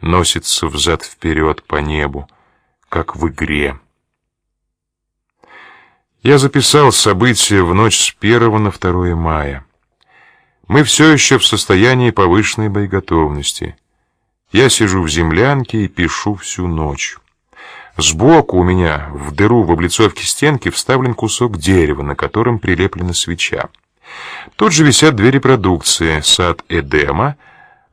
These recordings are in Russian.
носится взад-вперед по небу, как в игре. Я записал события в ночь с 1 на 2 мая. Мы все еще в состоянии повышенной боеготовности. Я сижу в землянке и пишу всю ночь. Сбоку у меня в дыру в облицовке стенки вставлен кусок дерева, на котором прилеплена свеча. Тут же висят две репродукции: сад Эдема,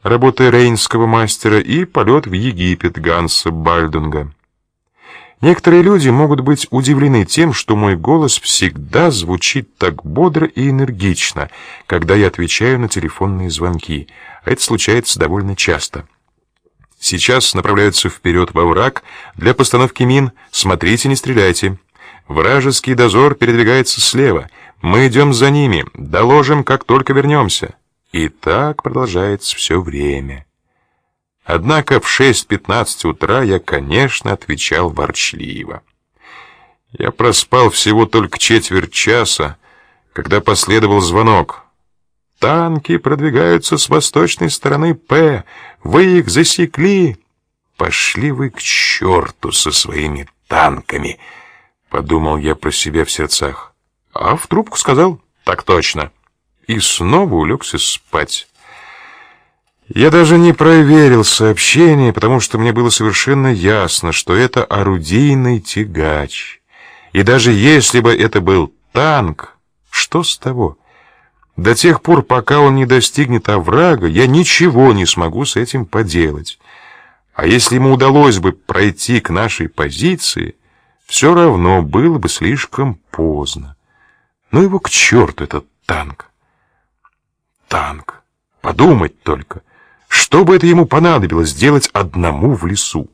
работа рейнского мастера, и полет в Египет Ганса Бальдунга. Некоторые люди могут быть удивлены тем, что мой голос всегда звучит так бодро и энергично, когда я отвечаю на телефонные звонки. А это случается довольно часто. Сейчас направляются вперед во враг для постановки мин. Смотрите, не стреляйте. Вражеский дозор передвигается слева. Мы идем за ними. Доложим, как только вернемся. И так продолжается все время. Однако в 6:15 утра я, конечно, отвечал ворчливо. Я проспал всего только четверть часа, когда последовал звонок. Танки продвигаются с восточной стороны П. Вы их засекли. Пошли вы к черту со своими танками, подумал я про себя в сердцах. А в трубку сказал: "Так точно". И снова улегся спать. Я даже не проверил сообщение, потому что мне было совершенно ясно, что это орудийный тягач. И даже если бы это был танк, что с того? До тех пор, пока он не достигнет оврага, я ничего не смогу с этим поделать. А если ему удалось бы пройти к нашей позиции, все равно было бы слишком поздно. Ну его к черту этот танк. Танк. Подумать только, что бы это ему понадобилось сделать одному в лесу.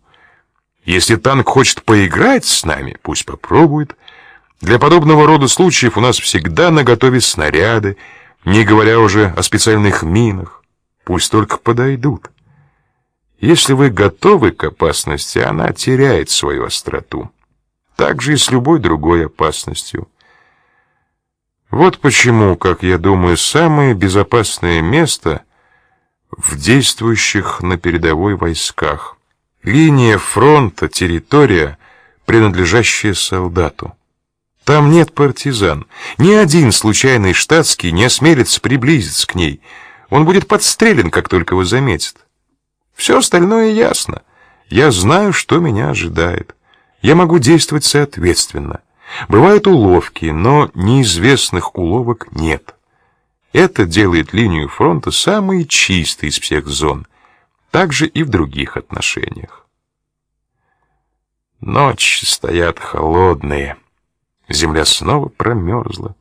Если танк хочет поиграть с нами, пусть попробует. Для подобного рода случаев у нас всегда наготове снаряды, не говоря уже о специальных минах. Пусть только подойдут. Если вы готовы к опасности, она теряет свою остроту. Так же и с любой другой опасностью. Вот почему, как я думаю, самое безопасное место в действующих на передовой войсках. Линия фронта, территория, принадлежащая солдату. Там нет партизан. Ни один случайный штатский не осмелится приблизиться к ней. Он будет подстрелен, как только его заметит. Все остальное ясно. Я знаю, что меня ожидает. Я могу действовать соответственно. Бывают уловки, но неизвестных уловок нет. Это делает линию фронта самой чистой из всех зон, также и в других отношениях. Ночи стоят холодные. Земля снова промерзла.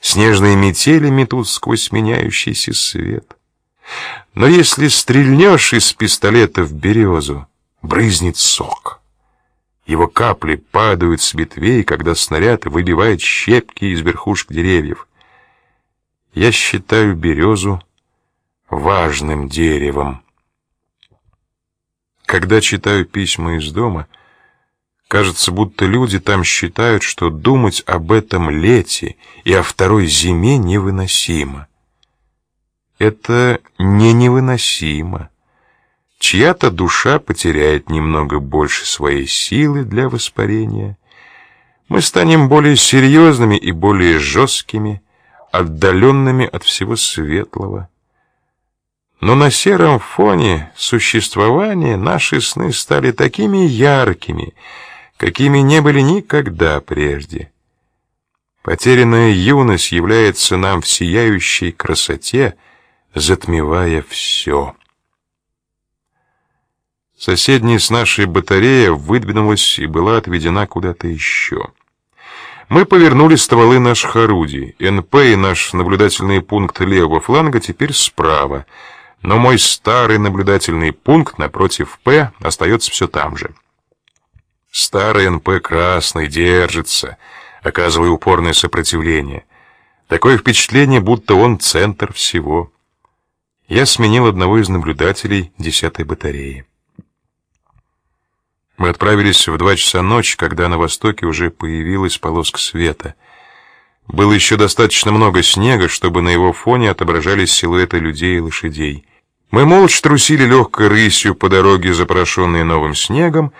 Снежные метели метут сквозь меняющийся свет. Но если стрельнешь из пистолета в березу, брызнет сок. Его капли падают с ветвей, когда снаряд выбивает щепки из верхушек деревьев. Я считаю березу важным деревом. Когда читаю письма из дома, Кажется, будто люди там считают, что думать об этом лете и о второй зиме невыносимо. Это не невыносимо. Чья-то душа потеряет немного больше своей силы для воспарения. Мы станем более серьезными и более жесткими, отдаленными от всего светлого. Но на сером фоне существования наши сны стали такими яркими, какими не были никогда прежде. Потерянная юность является нам в сияющей красоте, затмевая все. Соседняя с нашей батарея выдвинулась и была отведена куда-то еще. Мы повернули стволы наших орудий. НП и наш наблюдательный пункт левого фланга теперь справа, но мой старый наблюдательный пункт напротив П остается все там же. Старый НП красный держится, оказывая упорное сопротивление. Такое впечатление, будто он центр всего. Я сменил одного из наблюдателей десятой батареи. Мы отправились в два часа ночи, когда на востоке уже появилась полоска света. Было еще достаточно много снега, чтобы на его фоне отображались силуэты людей и лошадей. Мы молча трусили легкой рысью по дороге, запорошенной новым снегом,